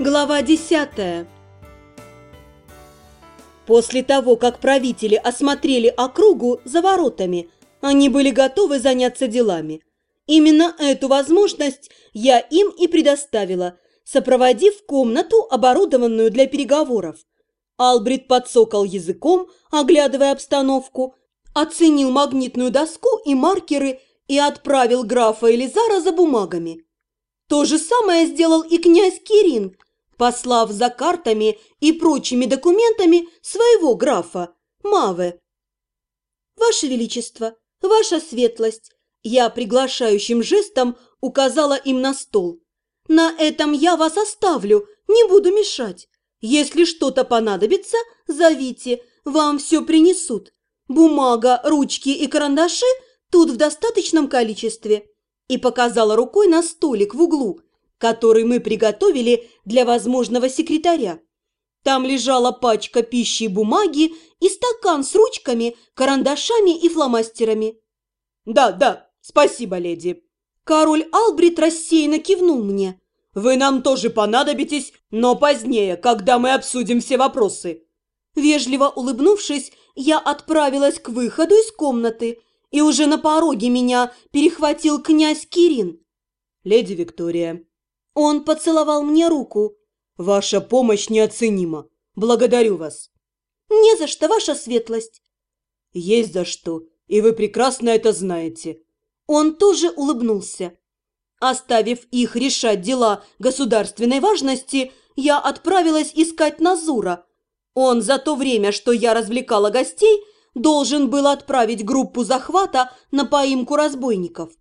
Глава десятая После того, как правители осмотрели округу за воротами, они были готовы заняться делами. Именно эту возможность я им и предоставила, сопроводив комнату, оборудованную для переговоров. Албрит подсокал языком, оглядывая обстановку, оценил магнитную доску и маркеры и отправил графа Элизара за бумагами. То же самое сделал и князь Кирин, послав за картами и прочими документами своего графа, Маве. «Ваше Величество, Ваша Светлость!» Я приглашающим жестом указала им на стол. «На этом я вас оставлю, не буду мешать. Если что-то понадобится, зовите, вам все принесут. Бумага, ручки и карандаши тут в достаточном количестве». И показала рукой на столик в углу, который мы приготовили для возможного секретаря. Там лежала пачка пищи и бумаги и стакан с ручками, карандашами и фломастерами. «Да, да, спасибо, леди». Король Албрит рассеянно кивнул мне. «Вы нам тоже понадобитесь, но позднее, когда мы обсудим все вопросы». Вежливо улыбнувшись, я отправилась к выходу из комнаты, и уже на пороге меня перехватил князь Кирин. «Леди Виктория, он поцеловал мне руку. «Ваша помощь неоценима. Благодарю вас». «Не за что, ваша светлость». «Есть за что, и вы прекрасно это знаете». Он тоже улыбнулся. Оставив их решать дела государственной важности, я отправилась искать Назура. Он за то время, что я развлекала гостей, должен был отправить группу захвата на поимку разбойников.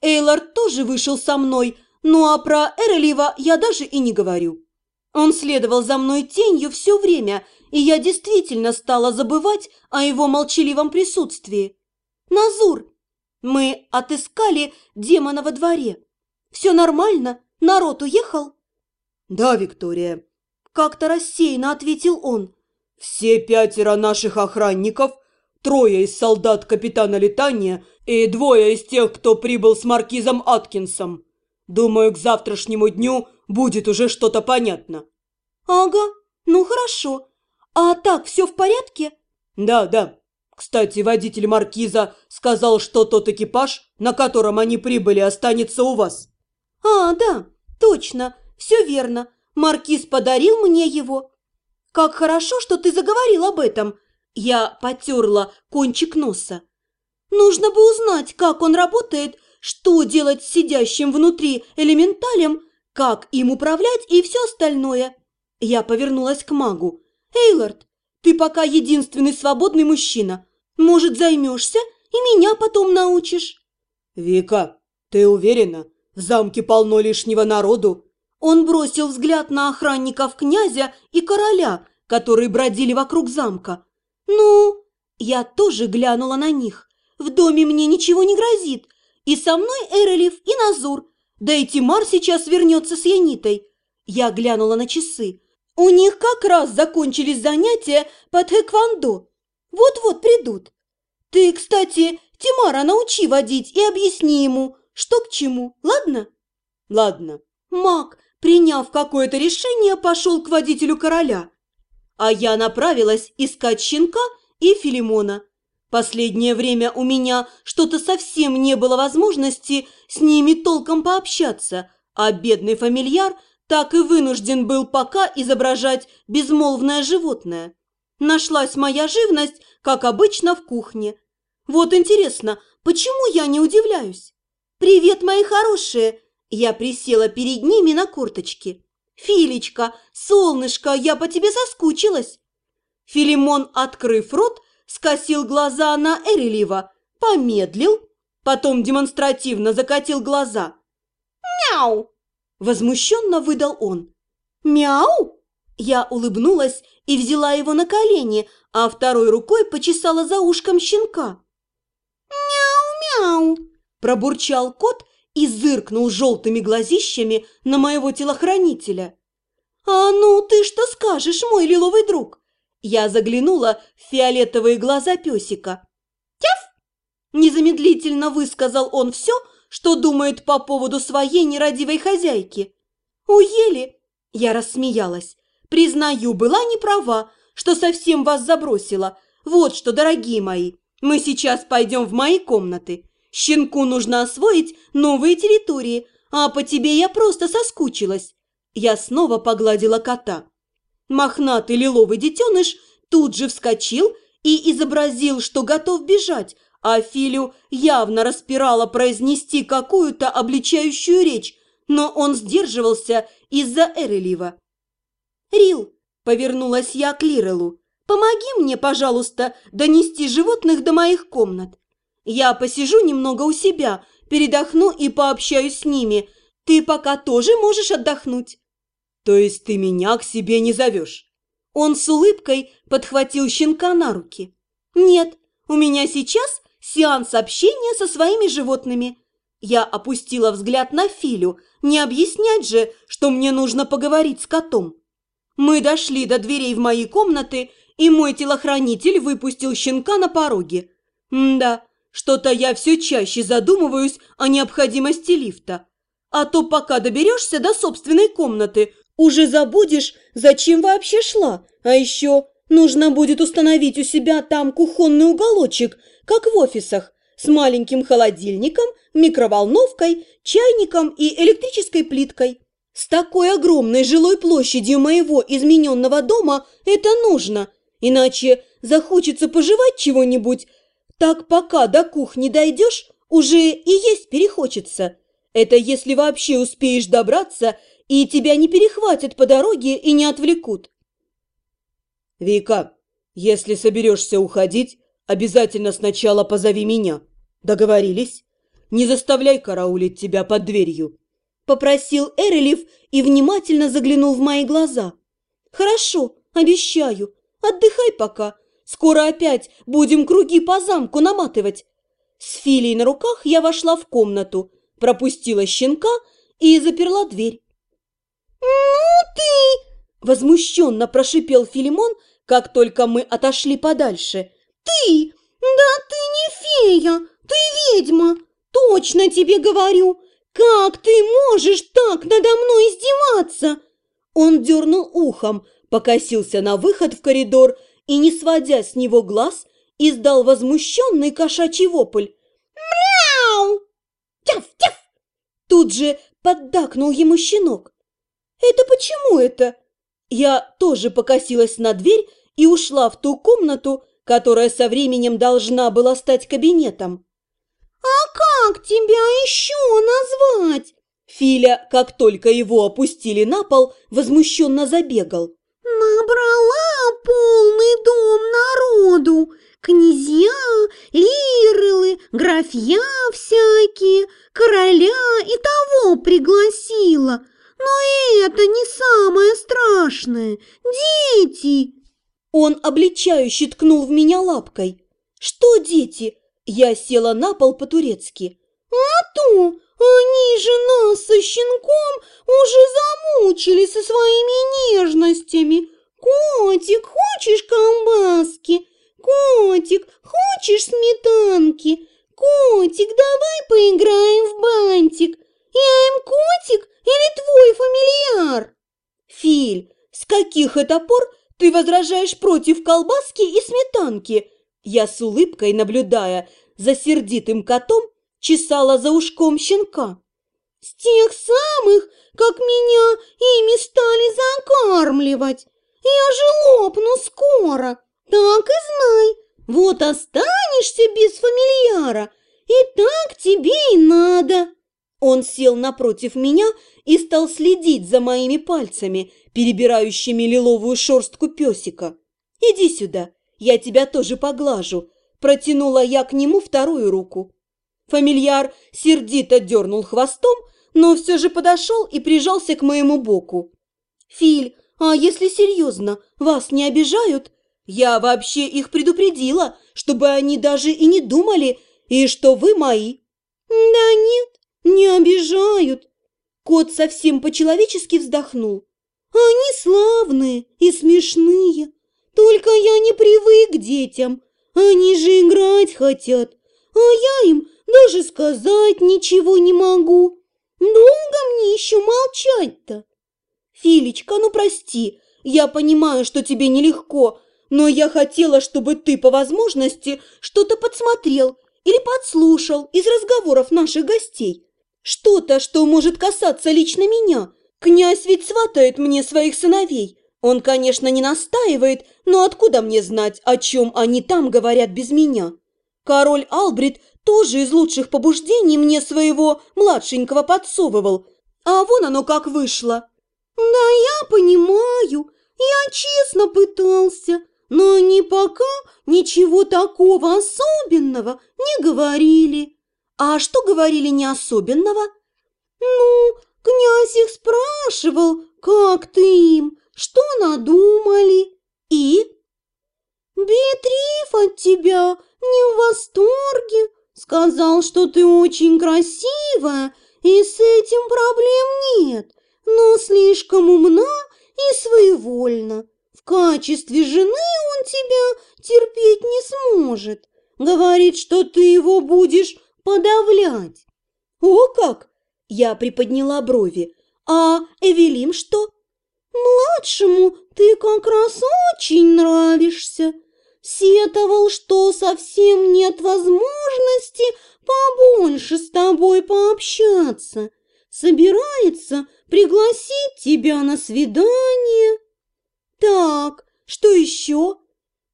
Эйлард тоже вышел со мной, ну а про Эрелива я даже и не говорю. Он следовал за мной тенью все время, и я действительно стала забывать о его молчаливом присутствии. Назур, мы отыскали демона во дворе. Все нормально? Народ уехал? Да, Виктория. Как-то рассеянно ответил он. Все пятеро наших охранников, трое из солдат капитана Летания и двое из тех, кто прибыл с маркизом Аткинсом. Думаю, к завтрашнему дню будет уже что-то понятно». «Ага, ну хорошо. А так все в порядке?» «Да, да. Кстати, водитель Маркиза сказал, что тот экипаж, на котором они прибыли, останется у вас». «А, да, точно, все верно. Маркиз подарил мне его». «Как хорошо, что ты заговорил об этом!» Я потерла кончик носа. «Нужно бы узнать, как он работает что делать с сидящим внутри элементалем, как им управлять и все остальное. Я повернулась к магу. «Эйлард, ты пока единственный свободный мужчина. Может, займешься и меня потом научишь?» «Вика, ты уверена? В замке полно лишнего народу». Он бросил взгляд на охранников князя и короля, которые бродили вокруг замка. «Ну?» Я тоже глянула на них. «В доме мне ничего не грозит, и со мной Эрелев и Назур. Да и Тимар сейчас вернется с Янитой. Я глянула на часы. У них как раз закончились занятия по тэквондо. Вот-вот придут. Ты, кстати, Тимара научи водить и объясни ему, что к чему, ладно? Ладно. Маг, приняв какое-то решение, пошел к водителю короля. А я направилась искать щенка и Филимона. Последнее время у меня что-то совсем не было возможности с ними толком пообщаться, а бедный фамильяр так и вынужден был пока изображать безмолвное животное. Нашлась моя живность, как обычно, в кухне. Вот интересно, почему я не удивляюсь? «Привет, мои хорошие!» Я присела перед ними на курточке. «Филечка, солнышко, я по тебе соскучилась!» Филимон, открыв рот, скосил глаза на Эрелива, помедлил, потом демонстративно закатил глаза. «Мяу!» – возмущенно выдал он. «Мяу?» Я улыбнулась и взяла его на колени, а второй рукой почесала за ушком щенка. «Мяу-мяу!» – пробурчал кот и зыркнул желтыми глазищами на моего телохранителя. «А ну, ты что скажешь, мой лиловый друг?» Я заглянула в фиолетовые глаза песика. «Тяф!» Незамедлительно высказал он все, что думает по поводу своей нерадивой хозяйки. «Уели? Я рассмеялась. Признаю, была не права, что совсем вас забросила. Вот что, дорогие мои, мы сейчас пойдем в мои комнаты. Щенку нужно освоить новые территории, а по тебе я просто соскучилась. Я снова погладила кота. Мохнатый лиловый детеныш тут же вскочил и изобразил, что готов бежать, а Филю явно распирало произнести какую-то обличающую речь, но он сдерживался из-за Эрелива. «Рил», — повернулась я к Лирелу, — «помоги мне, пожалуйста, донести животных до моих комнат. Я посижу немного у себя, передохну и пообщаюсь с ними. Ты пока тоже можешь отдохнуть». «То есть ты меня к себе не зовешь?» Он с улыбкой подхватил щенка на руки. «Нет, у меня сейчас сеанс общения со своими животными». Я опустила взгляд на Филю, не объяснять же, что мне нужно поговорить с котом. Мы дошли до дверей в мои комнаты, и мой телохранитель выпустил щенка на пороге. М да, что-то я все чаще задумываюсь о необходимости лифта. А то пока доберешься до собственной комнаты, уже забудешь, зачем вообще шла. А еще нужно будет установить у себя там кухонный уголочек, как в офисах, с маленьким холодильником, микроволновкой, чайником и электрической плиткой. С такой огромной жилой площадью моего измененного дома это нужно, иначе захочется пожевать чего-нибудь. Так пока до кухни дойдешь, уже и есть перехочется. Это если вообще успеешь добраться – и тебя не перехватят по дороге и не отвлекут. Вика, если соберешься уходить, обязательно сначала позови меня. Договорились? Не заставляй караулить тебя под дверью. Попросил Эрелев и внимательно заглянул в мои глаза. Хорошо, обещаю. Отдыхай пока. Скоро опять будем круги по замку наматывать. С Филей на руках я вошла в комнату, пропустила щенка и заперла дверь. «Ну ты!» – возмущенно прошипел Филимон, как только мы отошли подальше. «Ты! Да ты не фея! Ты ведьма! Точно тебе говорю! Как ты можешь так надо мной издеваться?» Он дернул ухом, покосился на выход в коридор и, не сводя с него глаз, издал возмущенный кошачий вопль. «Мяу! Тяф-тяф!» Тут же поддакнул ему щенок. «Это почему это?» Я тоже покосилась на дверь и ушла в ту комнату, которая со временем должна была стать кабинетом. «А как тебя еще назвать?» Филя, как только его опустили на пол, возмущенно забегал. «Набрала полный дом народу, князья, лирылы, графья всякие, короля и того пригласила. Но это не самое страшное. Дети!» Он обличающе ткнул в меня лапкой. «Что дети?» Я села на пол по-турецки. «А то! Они же нас со щенком уже замучили со своими нежностями. Котик, хочешь колбаски? Котик, хочешь сметанки? Котик, давай поиграем в бантик. Я им котик или твой фамильяр?» «Филь, с каких это пор ты возражаешь против колбаски и сметанки?» Я с улыбкой, наблюдая за сердитым котом, чесала за ушком щенка. «С тех самых, как меня ими стали закармливать. Я же лопну скоро, так и знай. Вот останешься без фамильяра, и так тебе и надо». Он сел напротив меня и стал следить за моими пальцами, перебирающими лиловую шерстку песика. «Иди сюда, я тебя тоже поглажу», – протянула я к нему вторую руку. Фамильяр сердито дернул хвостом, но все же подошел и прижался к моему боку. «Филь, а если серьезно, вас не обижают? Я вообще их предупредила, чтобы они даже и не думали, и что вы мои». «Да нет, «Не обижают!» Кот совсем по-человечески вздохнул. «Они славные и смешные, только я не привык к детям. Они же играть хотят, а я им даже сказать ничего не могу. Долго мне еще молчать-то?» Филечка, ну прости, я понимаю, что тебе нелегко, но я хотела, чтобы ты по возможности что-то подсмотрел или подслушал из разговоров наших гостей. Что-то, что может касаться лично меня. Князь ведь сватает мне своих сыновей. Он, конечно, не настаивает, но откуда мне знать, о чем они там говорят без меня? Король Албрит тоже из лучших побуждений мне своего младшенького подсовывал. А вон оно как вышло. Да я понимаю, я честно пытался, но они пока ничего такого особенного не говорили. А что говорили не особенного? Ну, князь их спрашивал, как ты им, что надумали. И? Беатриф от тебя не в восторге. Сказал, что ты очень красивая, и с этим проблем нет, но слишком умна и своевольна. В качестве жены он тебя терпеть не сможет. Говорит, что ты его будешь подавлять. О как! Я приподняла брови. А Эвелим что? Младшему ты как раз очень нравишься. Сетовал, что совсем нет возможности побольше с тобой пообщаться. Собирается пригласить тебя на свидание. Так, что еще?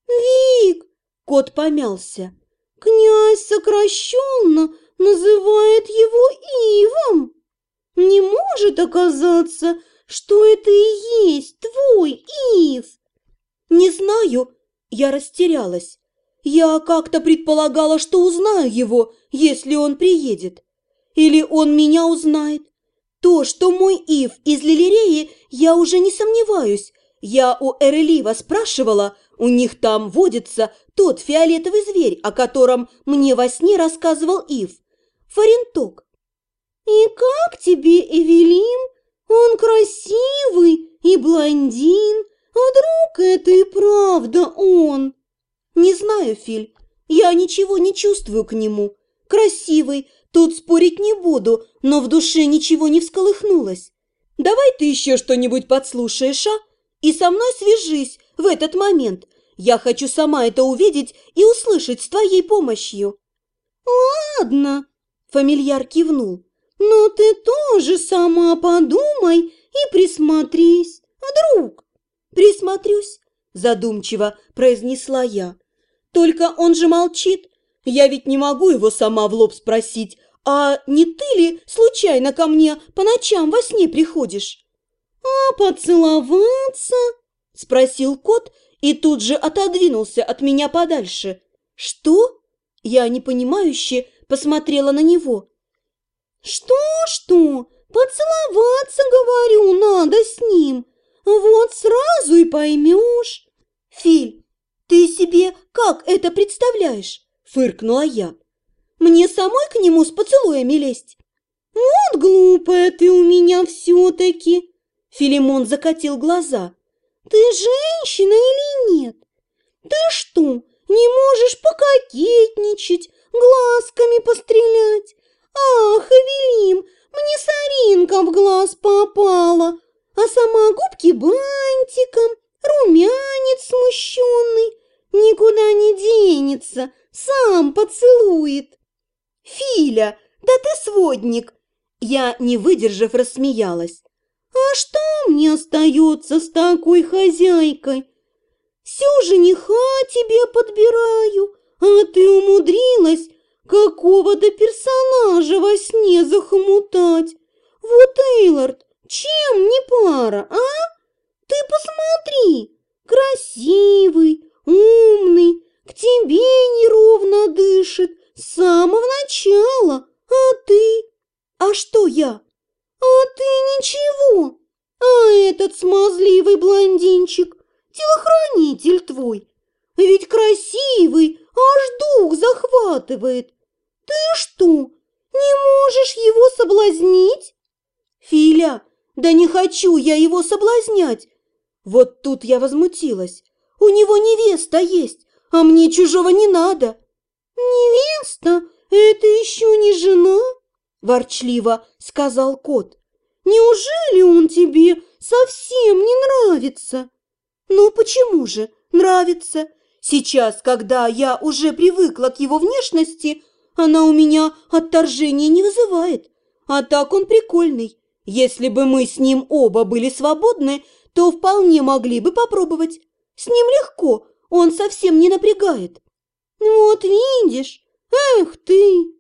Вик, кот помялся. Князь сокращенно называет его Ивом. Не может оказаться, что это и есть твой Ив. Не знаю, я растерялась. Я как-то предполагала, что узнаю его, если он приедет. Или он меня узнает. То, что мой Ив из Лилиреи, я уже не сомневаюсь. Я у Эрелива спрашивала, у них там водится тот фиолетовый зверь, о котором мне во сне рассказывал Ив. Фаренток. «И как тебе, Эвелим? Он красивый и блондин. Вдруг это и правда он?» «Не знаю, Филь, я ничего не чувствую к нему. Красивый, тут спорить не буду, но в душе ничего не всколыхнулось. Давай ты еще что-нибудь подслушаешь, а? И со мной свяжись в этот момент. Я хочу сама это увидеть и услышать с твоей помощью». «Ладно», – фамильяр кивнул. «Но ты тоже сама подумай и присмотрись. Вдруг?» «Присмотрюсь», – задумчиво произнесла я. «Только он же молчит. Я ведь не могу его сама в лоб спросить, а не ты ли случайно ко мне по ночам во сне приходишь?» «А поцеловаться?» – спросил кот и тут же отодвинулся от меня подальше. «Что?» – я непонимающе посмотрела на него. «Что-что? Поцеловаться, говорю, надо с ним. Вот сразу и поймешь». «Филь, ты себе как это представляешь?» – фыркнула я. «Мне самой к нему с поцелуями лезть?» «Вот глупая ты у меня все-таки!» Филимон закатил глаза. «Ты женщина или нет? Ты что, не можешь пококетничать, глазками пострелять? Ах, Эвелим, мне соринка в глаз попала, а сама губки бантиком, румянец смущенный, никуда не денется, сам поцелует. Филя, да ты сводник! Я, не выдержав, рассмеялась. А что мне остается с такой хозяйкой? Все жениха тебе подбираю, а ты умудрилась какого-то персонажа во сне захомутать. Вот, Эйлард, чем не пара, а? Ты посмотри, красивый, умный, к тебе неровно дышит с самого начала, а ты? А что я? А ты ничего. А этот смазливый блондинчик, телохранитель твой, ведь красивый, аж дух захватывает. Ты что, не можешь его соблазнить? Филя, да не хочу я его соблазнять. Вот тут я возмутилась. У него невеста есть, а мне чужого не надо. Невеста? Это еще не жена? Ворчливо сказал кот. Неужели он тебе совсем не нравится». «Ну почему же? Нравится. Сейчас, когда я уже привыкла к его внешности, она у меня отторжения не вызывает. А так он прикольный. Если бы мы с ним оба были свободны, то вполне могли бы попробовать. С ним легко, он совсем не напрягает». «Вот видишь, эх ты!»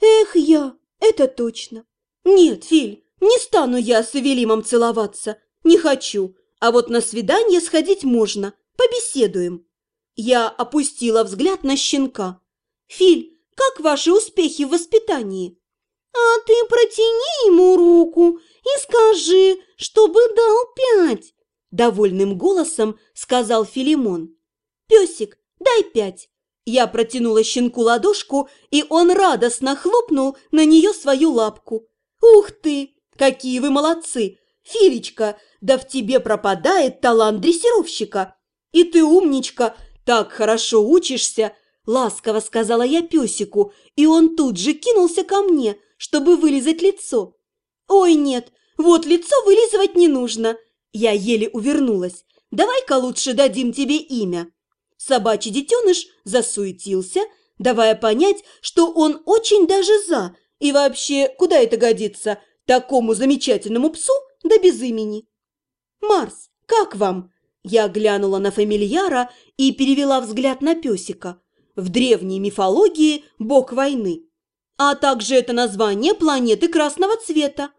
«Эх я, это точно. Нет, Филь, не стану я с Эвелимом целоваться. Не хочу. А вот на свидание сходить можно. Побеседуем». Я опустила взгляд на щенка. «Филь, как ваши успехи в воспитании?» «А ты протяни ему руку и скажи, чтобы дал пять!» Довольным голосом сказал Филимон. «Песик, дай пять!» Я протянула щенку ладошку, и он радостно хлопнул на нее свою лапку. «Ух ты! Какие вы молодцы! Филечка, да в тебе пропадает талант дрессировщика! И ты умничка, так хорошо учишься!» Ласково сказала я песику, и он тут же кинулся ко мне, чтобы вылизать лицо. «Ой, нет, вот лицо вылизывать не нужно!» Я еле увернулась. «Давай-ка лучше дадим тебе имя!» Собачий детеныш засуетился, давая понять, что он очень даже за, и вообще, куда это годится, такому замечательному псу, да без имени. «Марс, как вам?» Я глянула на фамильяра и перевела взгляд на песика. В древней мифологии – бог войны. А также это название планеты красного цвета.